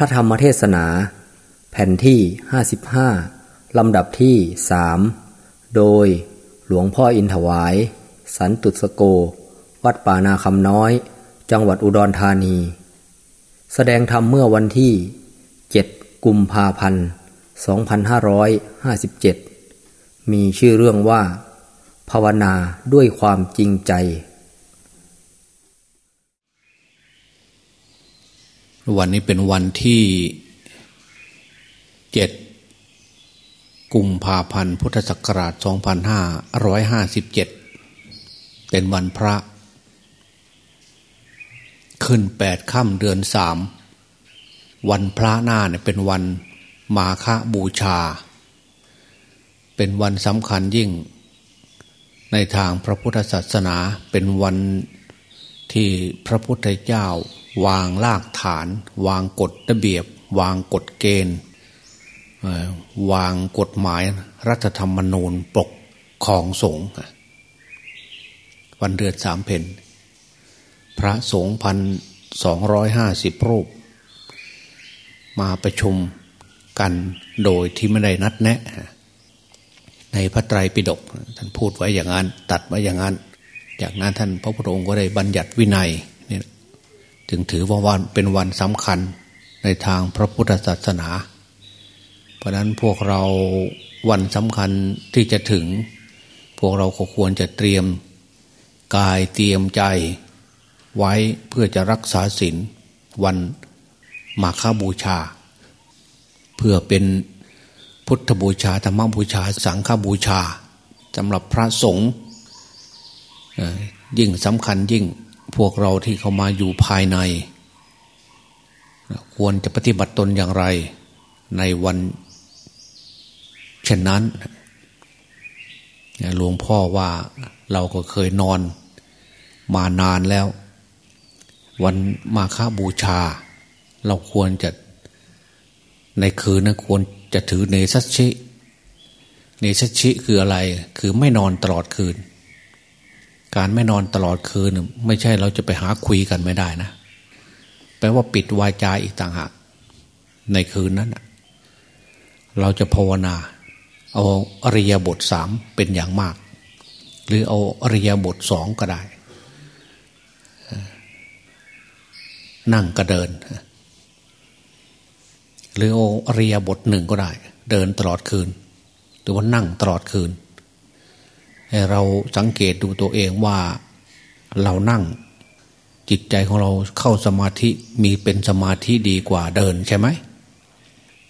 ระธรรมเทศนา แผ่นที่ 55 ลำดับที่สโดยหลวงพ่ออินถวาย สันตุสโก วัดป่านาคำน้อย จังหวัดอุดรธานี แสดงธรรมเมื่อวันที่ 7 กุมภาพันธ์ 2557 มีชื่อเรื่องว่า ภาวนาด้วยความจริงใจ วันนี้เป็นวันที่เจ็ดกุมภาพันธ์พุทธศักราช 2557 เป็นวันพระ ขึ้นแปดค่ำเดือนสาม วันพระหน้าเนี่ยเป็นวันมาฆบูชา เป็นวันสำคัญยิ่ง ในทางพระพุทธศาสนาเป็นวันที่พระพุทธเจ้า วางรากฐาน วางกฎระเบียบ วางกฎเกณฑ์วางกฎหมายรัฐธรรมนูญปกของสงฆ์วันเดือนสามเพนพระสงฆ์พันสองร้อยห้าสิบรูป มาประชุมกันโดยที่ไม่ได้นัดแนะ ในพระไตรปิฎกท่านพูดไว้อย่างนั้น ตัดไว้อย่างนั้น จากนั้นท่านพระพุทธองค์ก็ได้บัญญัติวินัย จึงถือว่าวันเป็นวันสำคัญในทางพระพุทธศาสนา เพราะนั้นพวกเราวันสำคัญที่จะถึง พวกเราก็ควรจะเตรียมกายเตรียมใจไว้เพื่อจะรักษาศีลวันมาฆบูชา เพื่อเป็นพุทธบูชาธรรมบูชา สังฆบูชาสำหรับพระสงฆ์ยิ่งสำคัญยิ่ง พวกเราที่เข้ามาอยู่ภายใน ควรจะปฏิบัติตนอย่างไร ในวัน เช่นนั้นหลวงพ่อว่าเราก็เคยนอนมานานแล้ว วันมาฆบูชา เราควรจะในคืนนั้นควรจะถือเนสัชชิ เนสัชชิคืออะไร คือไม่นอนตลอดคืน การไม่นอนตลอดคืน ไม่ใช่เราจะไปหาคุยกันไม่ได้นะ แปลว่าปิดวาจาอีกต่างหากในคืนนั้นเราจะภาวนา เอาอริยบทสามเป็นอย่างมาก หรือเอาอริยบทสองก็ได้ นั่งก็เดิน หรือเอาอริยบทหนึ่งก็ได้ เดินตลอดคืน หรือว่านั่งตลอดคืน เราสังเกตดูตัวเองว่าเรานั่งจิตใจของเราเข้าสมาธิมีเป็นสมาธิดีกว่าเดินใช่ไหม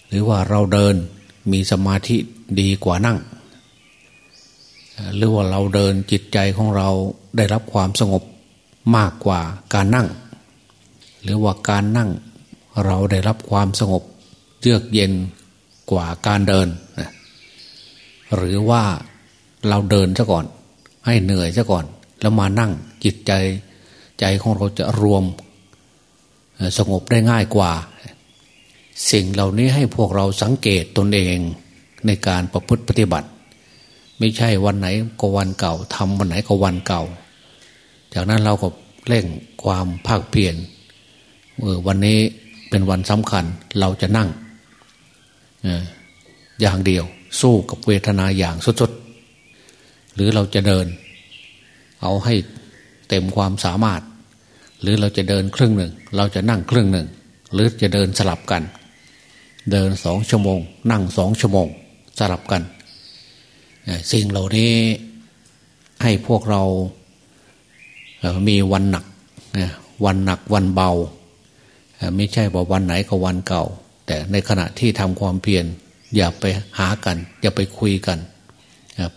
หรือว่าเราเดินมีสมาธิดีกว่านั่ง หรือว่าเราเดินจิตใจของเราได้รับความสงบมากกว่าการนั่ง หรือว่าการนั่งเราได้รับความสงบเยือกเย็นกว่าการเดิน หรือว่า เราเดินซะก่อน ให้เหนื่อยซะก่อน แล้วมานั่งจิตใจใจของเราจะรวมสงบได้ง่ายกว่า สิ่งเหล่านี้ให้พวกเราสังเกตตนเองในการประพฤติปฏิบัติ ไม่ใช่วันไหนก็วันเก่าทำวันไหนก็วันเก่า จากนั้นเราก็เร่งความภาคเพียรวันนี้เป็นวันสำคัญเราจะนั่งอย่างเดียวสู้กับเวทนาอย่างสุดห รือเราจะเดิน เอาให้เต็มความสามารถ หรือเราจะเดินครึ่งหนึ่ง เราจะนั่งครึ่งหนึ่ง หรือจะเดินสลับกัน เดินสองชั่วโมง นั่งสองชั่วโมง สลับกัน สิ่งเหล่านี้ให้พวกเรามีวันหนักวันหนักวันเบา ไม่ใช่ว่าวันไหนก็วันเก่า แต่ในขณะที่ทำความเพียรอย่าไปหากัน อย่าไปคุยกัน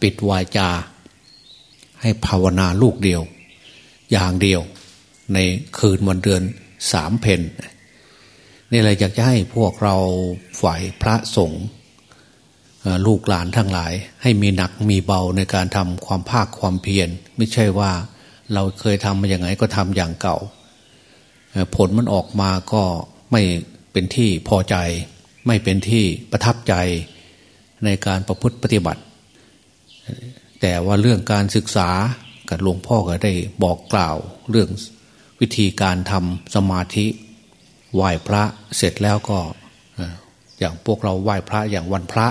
ปิดวาจา ให้ภาวนาลูกเดียว อย่างเดียว ในคืนวันเดือนสามเพนนี่อะไรอยากจะให้พวกเราฝ่ายพระสงฆ์ลูกหลานทั้งหลาย ให้มีหนักมีเบาในการทำความภาคความเพียรไม่ใช่ว่าเราเคยทำมาอย่างไงก็ทำอย่างเก่า ผลมันออกมาก็ไม่เป็นที่พอใจ ไม่เป็นที่ประทับใจในการประพฤติปฏิบัติ แต่ว่าเรื่องการศึกษากับหลวงพ่อก็ได้บอกกล่าวเรื่องวิธีการทำสมาธิไหว้พระเสร็จแล้วก็อย่างพวกเราไหว้พระอย่างวันพระ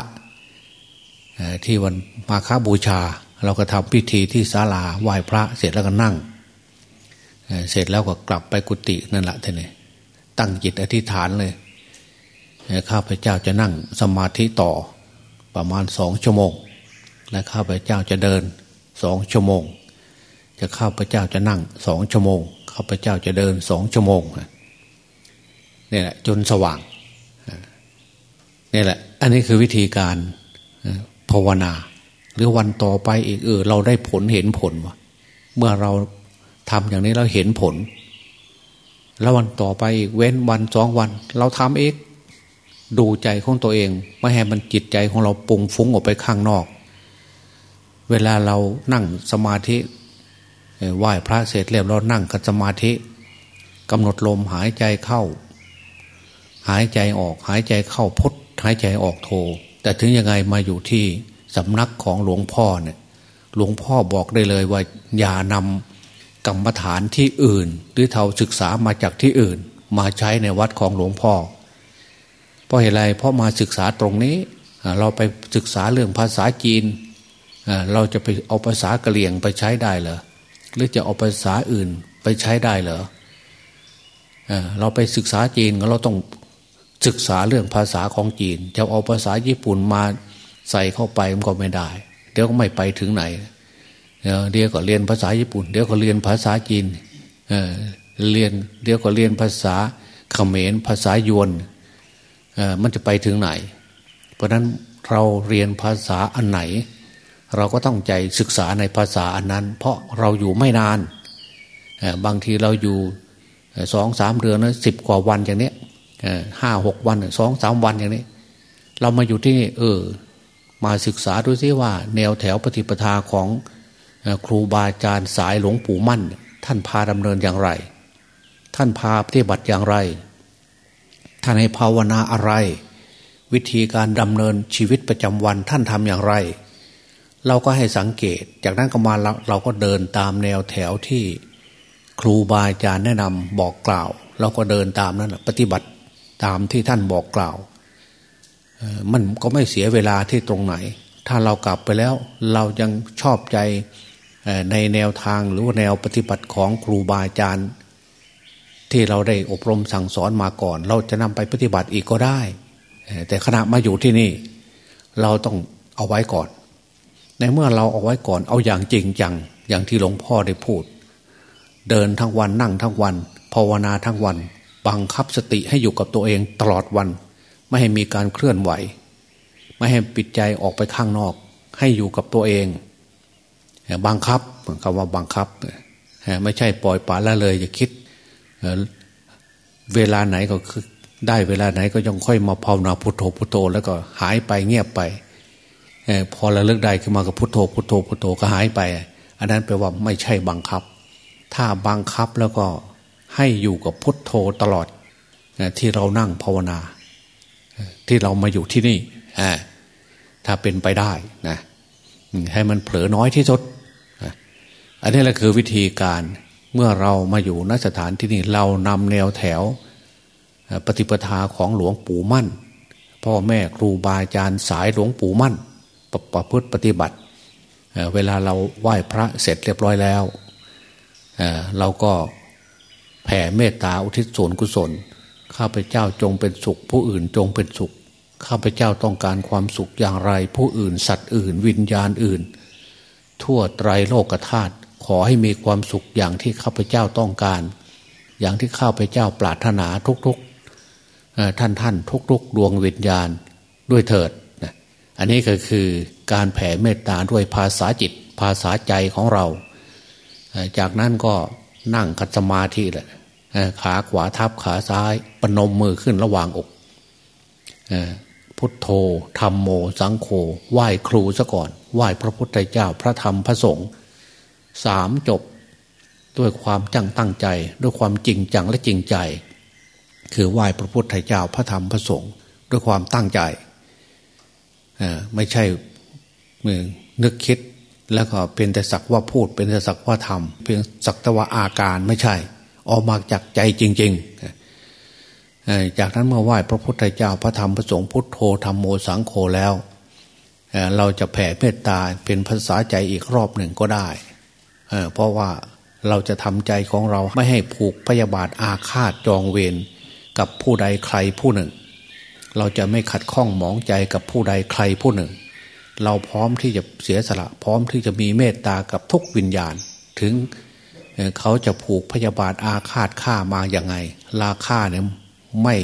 ที่วันมาฆบูชา เราก็ทำพิธีที่ศาลาไหว้พระเสร็จแล้วก็นั่ง เสร็จแล้วก็กลับไปกุฏินั่นแหละท่านนี่ตั้งจิตอธิษฐานเลยข้าพเจ้าจะนั่งสมาธิต่อประมาณสองชั่วโมง และข้าพเจ้าจะเดินสองชั่วโมง จะข้าพเจ้าจะนั่งสองชั่วโมง ข้าพเจ้าจะเดินสองชั่วโมงนี่แหละจนสว่างนี่แหละ อันนี้คือวิธีการภาวนา หรือวันต่อไปอีกเออเราได้ผลเห็นผลวะเมื่อเราทำอย่างนี้เราเห็นผล แล้ววันต่อไปอีกเว้นวันสองวัน เราทำเองดูใจของตัวเอง ไม่ให้มันจิตใจของเราปุงฟุ้งออกไปข้างนอก เวลาเรานั่งสมาธิไหว้พระเสร็จเรียบเรานั่งกับสมาธิกำหนดลมหายใจเข้า หายใจออกหายใจเข้าพดหายใจออกโท แต่ถึงยังไงมาอยู่ที่สำนักของหลวงพ่อเนี่ยหลวงพ่อบอกได้เลยว่าอย่านำกรรมฐานที่อื่น หรือเท่าศึกษามาจากที่อื่น มาใช้ในวัดของหลวงพ่อ เพราะเหตุไรเพราะมาศึกษาตรงนี้ เราไปศึกษาเรื่องภาษาจีน เราจะไปเอาภาษากะเหรี่ยงไปใช้ได้เหรอหรือจะเอาภาษาอื่นไปใช้ได้เหรอเราไปศึกษาจีนเราต้องศึกษาเรื่องภาษาของจีน จะเอาภาษาญี่ปุ่นมาใส่เข้าไปมันก็ไม่ได้ เดี๋ยวก็ไม่ไปถึงไหนเดี๋ยวก็เรียนภาษาญี่ปุ่น เดี๋ยวก็เรียนภาษาจีนเรียนเดี๋ยวก็เรียนภาษาเขมรภาษายวนมันจะไปถึงไหน เพราะนั้นเราเรียนภาษาอันไหน เราก็ต้องใจศึกษาในภาษาอันนั้น เพราะเราอยู่ไม่นาน บางทีเราอยู่สองสามเดือนนะสิบกว่าวันอย่างนี้ห้าหกวันสองสามวันอย่างนี้ เรามาอยู่ที่นี่เออ มาศึกษาดูซิว่า แนวแถวปฏิปทาของครูบาอาจารย์สายหลวงปู่มั่น ท่านพาดำเนินอย่างไร ท่านพาปฏิบัติอย่างไร ท่านให้ภาวนาอะไร วิธีการดำเนินชีวิตประจำวันท่านทำอย่างไร เราก็ให้สังเกต จากนั้นก็มาเราเราก็เดินตามแนวแถวที่ครูบาอาจารย์แนะนำบอกกล่าว เราก็เดินตามนั้นปฏิบัติตามที่ท่านบอกกล่าวมันก็ไม่เสียเวลาที่ตรงไหน ถ้าเรากลับไปแล้วเรายังชอบใจในแนวทางหรือว่าแนวปฏิบัติของครูบาอาจารย์ ที่เราได้อบรมสั่งสอนมาก่อน เราจะนำไปปฏิบัติอีกก็ได้ แต่ขณะมาอยู่ที่นี่ เราต้องเอาไว้ก่อน ในเมื่อเราเอาไว้ก่อนเอาอย่างจริงจังอย่างที่หลวงพ่อได้พูด เดินทั้งวันนั่งทั้งวันภาวนาทั้งวัน บังคับสติให้อยู่กับตัวเองตลอดวัน ไม่ให้มีการเคลื่อนไหว ไม่ให้ปิดใจออกไปข้างนอก ให้อยู่กับตัวเอง บังคับคำว่าบังคับ ไม่ใช่ปล่อยปละละเลยอย่าคิด เวลาไหนก็คือได้เวลาไหนก็ยังค่อยมาภาวนาพุทโธพุทโธแล้วก็หายไปเงียบไป พอระลึกได้ขึ้นมาก็พุทโธพุทโธพุทโธก็หายไป อันนั้นแปลว่าไม่ใช่บังคับ ถ้าบังคับแล้วก็ให้อยู่กับพุทโธตลอดที่เรานั่งภาวนา ที่เรามาอยู่ที่นี่ถ้าเป็นไปได้นะให้มันเผลอน้อยที่สุดอันนี้แหละคือวิธีการเมื่อเรามาอยู่ณสถานที่นี่เรานำแนวแถว ปฏิปทาของหลวงปู่มั่น พ่อแม่ครูบาอาจารย์สายหลวงปู่มั่น ปประพฤติปฏิบัติเวลาเราไหว้พระเสร็จเรียบร้อยแล้วเราก็แผ่เมตตาอุทิศส่วนกุศล ข้าพเจ้าจงเป็นสุข ผู้อื่นจงเป็นสุข ข้าพเจ้าต้องการความสุขอย่างไร ผู้อื่นสัตว์อื่น วิญญาณอื่น ทั่วไตรโลกธาตุขอให้มีความสุขอย่างที่ข้าพเจ้าต้องการ อย่างที่ข้าพเจ้าปรารถนาทุกๆท่านท่านทุกๆดวงวิญญาณด้วยเถิด อันนี้ก็คือการแผ่เมตตาด้วยภาษาจิต ภาษาใจของเรา จากนั้นก็นั่งคัสมาธิแหละขาขวาทับขาซ้ายปนมมือขึ้นระหว่างอกพุทโธธรรมโม สังโฆไหว้ครูซะก่อน ไหว้พระพุทธเจ้าพระธรรมพระสงฆ์สามจบด้วยความจังตั้งใจ ด้วยความจริงจังและจริงใจ คือไหว้พระพุทธเจ้าพระธรรมพระสงฆ์ด้วยความตั้งใจ ไม่ใช่นึกคิดแล้วก็เป็นแต่สักว่าพูด เป็นแต่สักว่าทำเพียงสักตว่าอาการไม่ใช่ ออกมาจากใจจริง ๆ จากนั้นเมื่อไหว้พระพุทธเจ้าพระธรรมพระสงฆ์พุทโธธรรมโมสังโฆแล้ว เราจะแผ่เมตตาเป็นภาษาใจอีกรอบหนึ่งก็ได้ เพราะว่าเราจะทำใจของเราไม่ให้ผูกพยาบาทอาฆาตจองเวรกับผู้ใดใครผู้หนึ่ง เราจะไม่ขัดข้องหมองใจกับผู้ใดใครผู้หนึ่ง เราพร้อมที่จะเสียสละ พร้อมที่จะมีเมตตากับทุกวิญญาณ ถึงเขาจะผูกพยาบาทอาฆาตฆ่ามาอย่างไงลาฆ่าเนี่ยไม่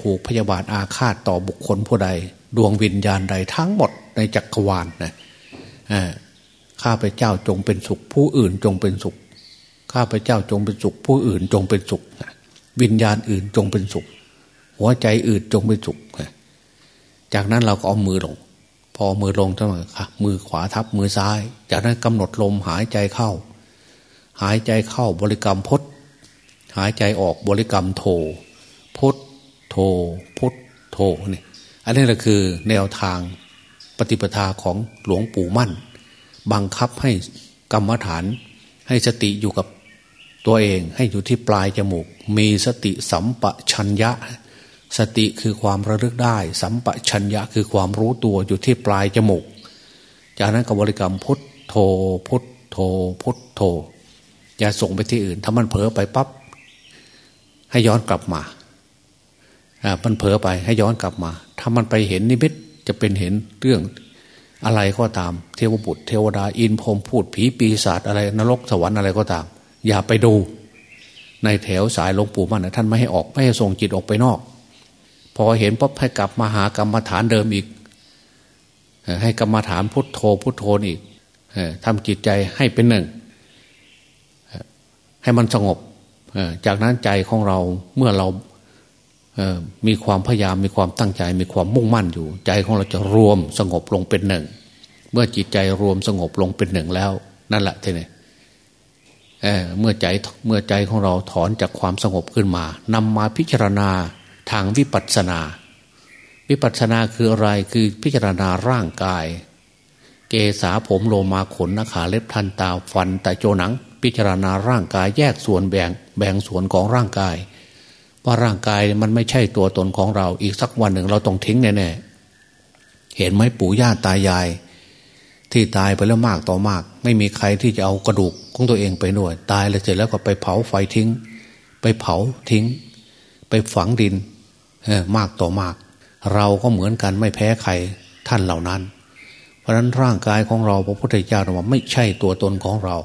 ผูกพยาบาทอาฆาตต่อบุคคลผู้ใด ดวงวิญญาณใดทั้งหมดในจักรวาลนะข้าพเจ้าจงเป็นสุข ผู้อื่นจงเป็นสุข ข้าพเจ้าจงเป็นสุข ผู้อื่นจงเป็นสุข วิญญาณอื่นจงเป็นสุข หัวใจอื่นจงเป็นสุขจากนั้นเราก็เอามือลง พอมือลงเท่านค่ะมือขวาทับมือซ้าย จากนั้นกำหนดลมหายใจเข้า หายใจเข้าบริกรรมพดหายใจออกบริกรรมโทพุทโทพุทโทนี่อันนี้แหละคือแนวทางปฏิปทาของหลวงปู่มั่น บังคับให้กรรมฐานให้สติอยู่กับตัวเองให้อยู่ที่ปลายจมูก มีสติสัมปชัญญะ สติคือความระลึกได้ สัมปชัญญะคือความรู้ตัวอยู่ที่ปลายจมูก จากนั้นก็บริกรรมพุทโทพุทโทพุทโทอย่าส่งไปที่อื่น ถ้ามันเผลอไปปับ๊บให้ย้อนกลับมามันเผลอไปให้ย้อนกลับมา ถ้ามันไปเห็นนิมิตจะเป็นเห็นเรื่องอะไรก็ตาม เทวบุตร เทวดาอินพรมพูดผีปีศาจอะไรนรกสวรรค์อะไรก็ตาม อย่าไปดู ในแถวสายหลวงปู่มันนะท่านไม่ให้ออกไม่ให้ส่งจิตออกไปนอก พอเห็นปุ๊บให้กลับมาหากรรมฐานเดิมอีก ให้กรรมฐานพุทโธพุทโธอีกทำจิตใจให้เป็นหนึ่ง ให้มันสงบ จากนั้นใจของเราเมื่อเรามีความพยายามมีความตั้งใจ มีความมุ่งมั่นอยู่ ใจของเราจะรวมสงบลงเป็นหนึ่ง เมื่อจิตใจรวมสงบลงเป็นหนึ่งแล้ว นั่นแหละทีนี้เมื่อใจเมื่อใจของเราถอนจากความสงบขึ้นมานำมาพิจารณา ทางวิปัสสนา วิปัสสนาคืออะไรคือพิจารณาร่างกาย เกษาผมโลมาขนนาขาเล็บทันตาฟันแต่โจหนัง พิจารณาร่างกายแยกส่วนแบ่งแบ่งส่วนของร่างกาย ว่าร่างกายมันไม่ใช่ตัวตนของเราอีกสักวันหนึ่งเราต้องทิ้งแน่ๆเห็นไหมปู่ย่าตายาย ที่ตายไปแล้วมากต่อมาก ไม่มีใครที่จะเอากระดูกของตัวเองไปด้วยตายแล้วเสร็จแล้วก็ไปเผาไฟทิ้ง ไปเผาทิ้ง ไปฝังดิน มากต่อมาก เราก็เหมือนกันไม่แพ้ใครท่านเหล่านั้น เพราะนั้นร่างกายของเราพระพุทธเจ้าบอกไม่ใช่ตัวตนของเรา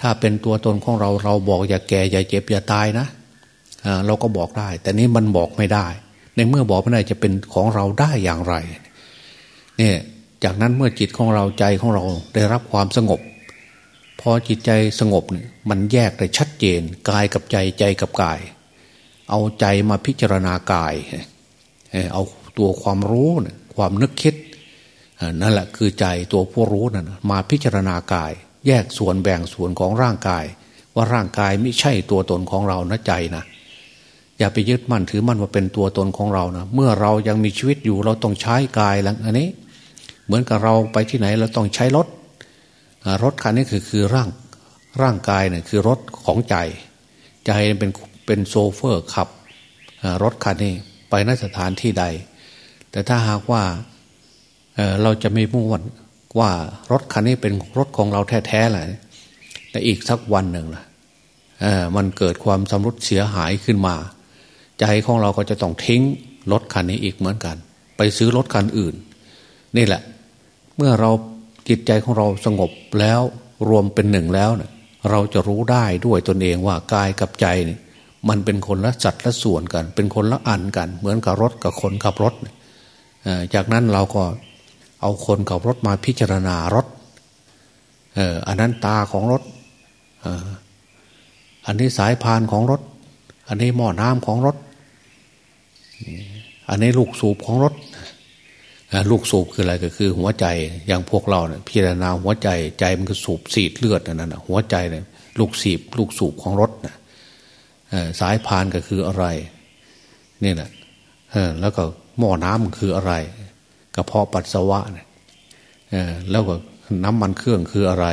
ถ้าเป็นตัวตนของเราเราบอกอย่าแก่อย่าเจ็บอย่าตายนะเราก็บอกได้ แต่นี้มันบอกไม่ได้ ในเมื่อบอกไม่ได้จะเป็นของเราได้อย่างไรเนี่ยจากนั้นเมื่อจิตของเราใจของเราได้รับความสงบ พอจิตใจสงบมันแยกได้ชัดเจนกายกับใจใจกับกาย เอาใจมาพิจารณากาย เอาตัวความรู้ความนึกคิดนั่นแหละคือใจตัวผู้รู้นั่นมาพิจารณากาย แยกส่วนแบ่งส่วนของร่างกาย ว่าร่างกายไม่ใช่ตัวตนของเรานะใจนะอย่าไปยึดมั่นถือมั่นว่าเป็นตัวตนของเรานะเมื่อเรายังมีชีวิตอยู่เราต้องใช้กายแล้วอันนี้ เหมือนกับเราไปที่ไหนเราต้องใช้รถรถคันนี้คือคือร่างร่างกายเนี่ยคือรถของใจ ใจเป็น เป็นโซเฟอร์ขับรถคันนี้ไปนสถานที่ใด แต่ถ้าหากว่าเราจะไม่มุ่งวันว่ารถคันนี้เป็นรถของเราแท้ๆแหละแต่อีกสักวันหนึ่งล่ะมันเกิดความสำรุดเสียหายขึ้นมา ใจของเราก็จะต้องทิ้งรถคันนี้อีกเหมือนกัน ไปซื้อรถคันอื่น นี่แหละ เมื่อเราจิตใจของเราสงบแล้วรวมเป็นหนึ่งแล้วเนะเราจะรู้ได้ด้วยตนเองว่ากายกับใจนี่ มันเป็นคนละจัดละส่วนกัน เป็นคนละอันกัน เหมือนกับรถกับคนขับรถจากนั้นเราก็เอาคนขับรถมาพิจารณารถอันนั้นตาของรถอันนี้สายพานของรถ อันนี้หม้อน้ำของรถ อันนี้ลูกสูบของรถลูกสูบคืออะไรก็คือหัวใจอย่างพวกเราเนี่ยพิจารณาหัวใจใจมันก็สูบสีดเลือดนั่นนะหัวใจเนี่ยลูกสีบลูกสูบของรถนะ สายพานก็คืออะไรนี่แหละแล้วก็หม้อน้ำคืออะไร กระเพาะปัสสาวะเนี่ยแล้วก็น้ำมันเครื่องคืออะไร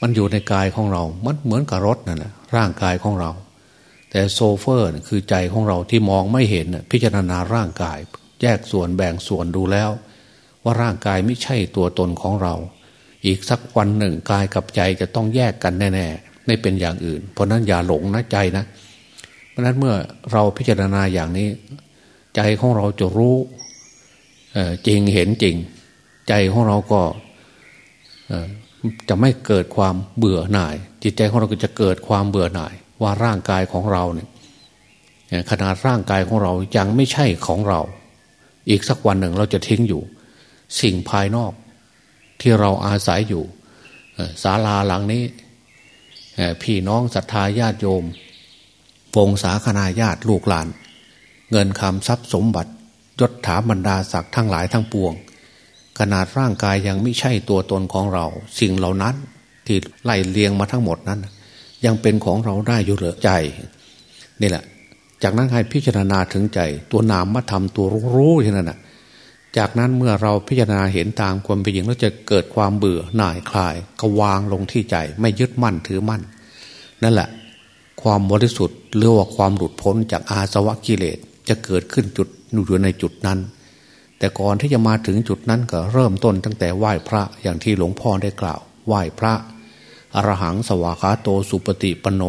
มันอยู่ในกายของเรา มันเหมือนกับรถนั่นแหละร่างกายของเรา แต่โซเฟอร์คือใจของเราที่มองไม่เห็นพิจารณาร่างกาย แยกส่วนแบ่งส่วนดูแล้ว ว่าร่างกายไม่ใช่ตัวตนของเรา อีกสักวันหนึ่งกายกับใจจะต้องแยกกันแน่ๆไม่เป็นอย่างอื่น เพราะนั้นอย่าหลงนะใจนะ เพราะนั้นเมื่อเราพิจารณาอย่างนี้ ใจของเราจะรู้จริงเห็นจริง ใจของเราก็จะไม่เกิดความเบื่อหน่าย จิตใจของเราก็จะเกิดความเบื่อหน่าย ว่าร่างกายของเราเนี่ยขนาดร่างกายของเรายังไม่ใช่ของเรา อีกสักวันหนึ่งเราจะทิ้งอยู่ สิ่งภายนอก ที่เราอาศัยอยู่ศาลาหลังนี้พี่น้องศรัทธาญาติโยม วงศาคณาญาติลูกหลาน เงินคำทรัพย์สมบัติยศถาบรรดาศักดิ์ทั้งหลายทั้งปวง ขนาดร่างกายยังไม่ใช่ตัวตนของเรา สิ่งเหล่านั้นที่ไล่เลียงมาทั้งหมดนั้น ยังเป็นของเราได้อยู่เหลือใจนี่แหละ จากนั้นให้พิจารณาถึงใจ ตัวนามมาทำตัวรู้ๆที่นั่นนะจากนั้นเมื่อเราพิจารณาเห็นตามความเป็นจริงแล้วจะเกิดความเบื่อหน่ายคลายก็วางลงที่ใจ ไม่ยึดมั่นถือมั่น นั่นแหละ ความบริสุทธิ์หรือว่าความหลุดพ้นจากอาสวะกิเลสจะเกิดขึ้นจุดอยู่ในจุดนั้น แต่ก่อนที่จะมาถึงจุดนั้นก็เริ่มต้นตั้งแต่ไหว้พระอย่างที่หลวงพ่อได้กล่าว ไหว้พระอรหังสวากาโตสุปฏิปโน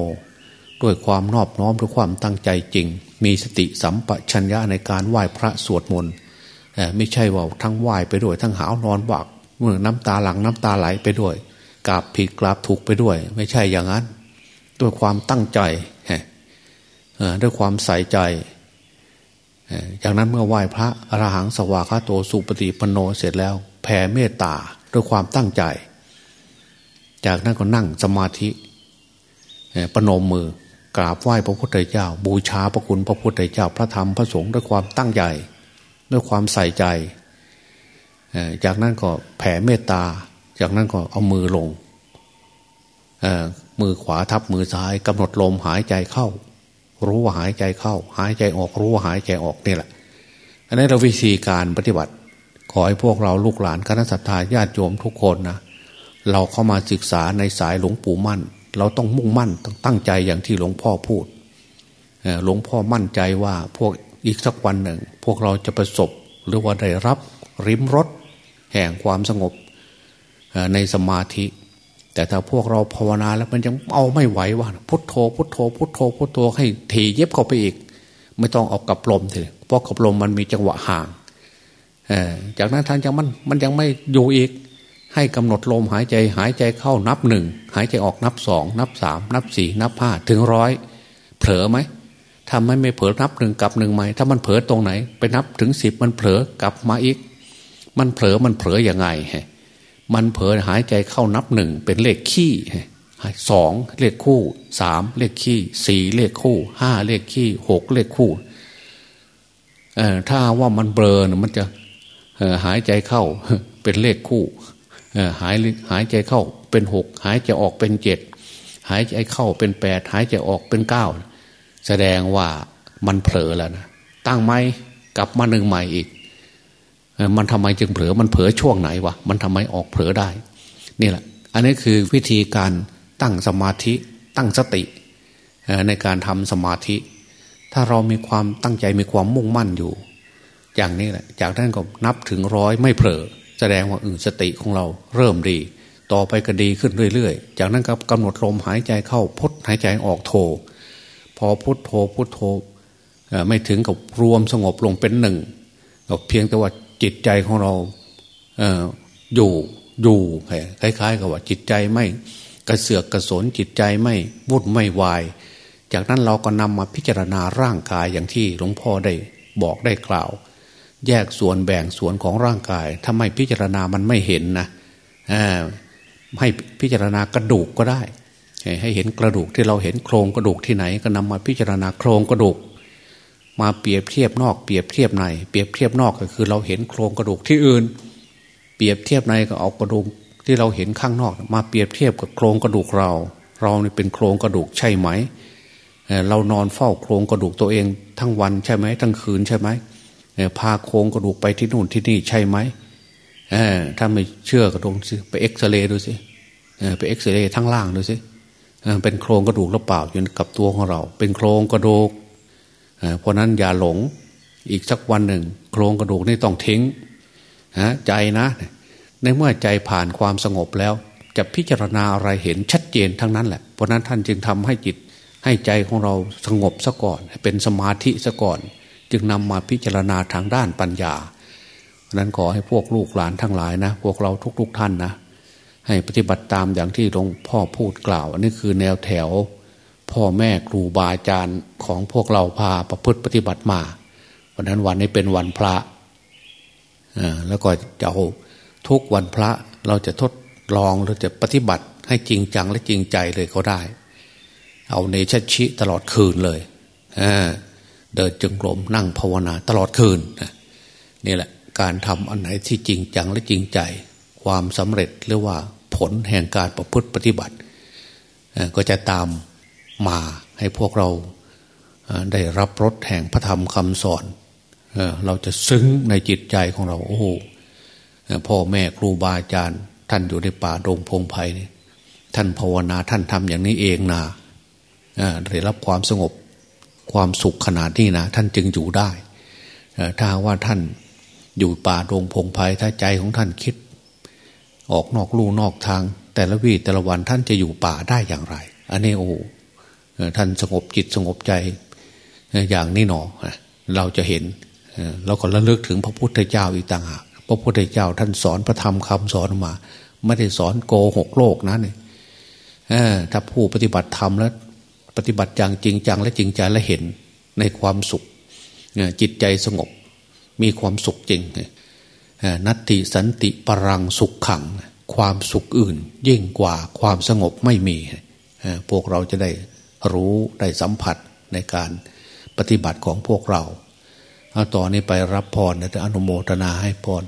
ด้วยความนอบน้อมด้วยความตั้งใจจริง มีสติสัมปชัญญะในการไหว้พระสวดมนต์ไม่ใช่ว่าทั้งไหว้ไปด้วยทั้งหาวนอนบักเมื่อน้ำตาหลังน้ำตาไหลไปด้วยกราบผิดกราบถูกไปด้วย ไม่ใช่อย่างนั้น ด้วยความตั้งใจด้วยความใส่ใจจากนั้นเมื่อไหว้พระอรหังสวากาโตสุปฏิปโนเสร็จแล้ว แผ่เมตตาด้วยความตั้งใจ จากนั้นก็นั่งสมาธิปนมมือกราบไหว้พระพุทธเจ้า บูชาพระคุณพระพุทธเจ้าพระธรรมพระสงฆ์ด้วยความตั้งใจ ด้วยความใส่ใจ จากนั้นก็แผ่เมตตา จากนั้นก็เอามือลง มือขวาทับมือซ้ายกำหนดลมหายใจเข้า รู้ว่าหายใจเข้า หายใจออกรู้ว่าหายใจออกนี่แหละ อันนี้เราวิธีการปฏิบัติ ขอให้พวกเราลูกหลานคณะสัตยาญาติโยมทุกคนนะเราเข้ามาศึกษาในสายหลวงปู่มั่น เราต้องมุ่งมั่นต้องตั้งใจอย่างที่หลวงพ่อพูดหลวงพ่อมั่นใจว่าพวกอีกสักวันหนึ่ง พวกเราจะประสบหรือว่าได้รับริมรถแห่งความสงบในสมาธิ แต่ถ้าพวกเราภาวนาแล้วมันยังเอาไม่ไหวว่าพุทโธพุทโธพุทโธพุทโธให้ทีเย็บเข้าไปอีก ไม่ต้องเอากับลมเลยเพราะกับลมมันมีจังหวะห่างจากนั้นท่างจากมันมันยังไม่อยู่อีก ให้กำหนดลมหายใจหายใจเข้านับหนึ่งหายใจออกนับสองนับสามนับสี่นับห้าถึงร้อยเผลอไหมทำให้ไม่เผลอนับหนึ่งกับหนึ่งไหมถ้ามันเผลอตรงไหน ไปนับถึงสิบมันเผลอกลับมาอีก มันเผลอมันเผลออย่างไง มันเผลอหายใจเข้านับหนึ่งเป็นเลขขี้สองเลขคู่สามเลขขี้สี่เลขคู่ห้าเลขขี้หกเลขคู่ถ้าว่ามันเบลอมันจะหายใจเข้าเป็นเลขคู่หายหายใจเข้าเป็นหกหายใจออกเป็นเจ็ดหายใจเข้าเป็นแปดหายใจออกเป็นเก้าแสดงว่ามันเผลอแล้วนะตั้งไม้กลับมาหนึ่งใหม่อีก มันทำไมจึงเผลอมันเผลอช่วงไหนวะมันทำไมออกเผลอได้ นี่แหละ อันนี้คือวิธีการตั้งสมาธิตั้งสติในการทำสมาธิ ถ้าเรามีความตั้งใจมีความมุ่งมั่นอยู่ อย่างนี้แหละ จากนั้นก็นับถึงร้อยไม่เผลอแสดงว่าอืสติของเราเริ่มดี ต่อไปก็ดีขึ้นเรื่อยๆ จากนั้นก็กำหนดลมหายใจเข้าพุทหายใจออกโท พอพุทโทพุทโทไม่ถึงกับรวมสงบลงเป็นหนึ่งเพียงแต่ว่า จิตใจของเราเอออยู่อยู่คล้ายๆกับว่าจิตใจไม่กระเสือกกระสนจิตใจไม่วุ่นไม่วาย จากนั้นเราก็นำมาพิจารณาร่างกายอย่างที่หลวงพ่อได้บอกได้กล่าว แยกส่วนแบ่งส่วนของร่างกายถ้าไม่พิจารณามันไม่เห็นนะให้พิจารณากระดูกก็ได้ ให้เห็นกระดูกที่เราเห็นโครงกระดูกที่ไหนก็นำมาพิจารณาโครงกระดูก มาเปรียบเทียบนอกเปรียบเทียบใน เปรียบเทียบนอกก็คือเราเห็นโครงกระดูกที่อื่น เปรียบเทียบในก็เอากระดูกที่เราเห็นข้างนอก มาเปรียบเทียบกับโครงกระดูกเรา เราเนี่เป็นโครงกระดูกใช่ไหมเรานอนเฝ้าโครงกระดูกตัวเองทั้งวันใช่ไหมทั้งคืนใช่ไหมพาโครงกระดูกไปที่นู่นที่นี่ใช่ไหมถ้าไม่เชื่อกระดูกไปเอ็กซเรย์ดูสิไปเอ็กซเรย์ทั้งล่างดูสิเป็นโครงกระดูกหรือเปล่าอยู่กับตัวของเรา เป็นโครงกระดูก เพราะนั้นอย่าหลงอีกสักวันหนึ่ง โครงกระดูกนี่ต้องทิ้งใจนะ ในเมื่อใจผ่านความสงบแล้ว จะพิจารณาอะไรเห็นชัดเจนทั้งนั้นแหละ เพราะนั้นท่านจึงทำให้จิตให้ใจของเราสงบซะก่อน เป็นสมาธิซะก่อน จึงนำมาพิจารณาทางด้านปัญญาเพราะนั้นขอให้พวกลูกหลานทั้งหลายนะ พวกเราทุกๆทท่านนะ ให้ปฏิบัติตามอย่างที่หลวงพ่อพูดกล่าว อันนี้คือแนวแถว พ่อแม่ครูบาอาจารย์ของพวกเราพาประพฤติปฏิบัติมา วันนั้นวันนี้เป็นวันพระแล้วก็จะเอาทุกวันพระเราจะทดลองเราจะปฏิบัติให้จริงจังและจริงใจเลยก็ได้ เอาเนชชิตลอดคืนเลยเดินจงกรมนั่งภาวนาตลอดคืนนี่แหละ การทำอันไหนที่จริงจังและจริงใจ ความสำเร็จหรือว่าผลแห่งการประพฤติปฏิบัติก็จะตาม มาให้พวกเราได้รับรสแห่งพระธรรมคำสอนเราจะซึ้งในจิตใจของเรา โอ้โหพ่อแม่ครูบาอาจารย์ ท่านอยู่ในป่าดงพงไพ่นี่ท่านภาวนาท่านทำอย่างนี้เองนะได้รับความสงบความสุขขนาดนี้นะท่านจึงอยู่ได้ถ้าว่าท่านอยู่ป่าดงพงไพ่ถ้าใจของท่านคิด ออกนอกลู่นอกทาง แต่ละวีแต่ละวันท่านจะอยู่ป่าได้อย่างไร อันนี้โอ้ ท่านสงบจิตสงบใจอย่างนี้หนอเราจะเห็นเราก็ระลึกถึงพระพุทธเจ้าอีกต่างหากพระพุทธเจ้าท่านสอนพระธรรมคำสอนมา ไม่ได้สอนโกหกโลกนะเนี่ยถ้าผู้ปฏิบัติธรรมแล้ว ปฏิบัติอย่างจริงจังและจริงใจและเห็นในความสุขจิตใจสงบมีความสุขจริงนัตติสันติปรังสุขขัง ความสุขอื่น ยิ่งกว่าความสงบไม่มี พวกเราจะได้ รู้ได้สัมผัสในการปฏิบัติของพวกเราเอาต่อนนี้ไปรับพรนะอนุโมทนาให้พร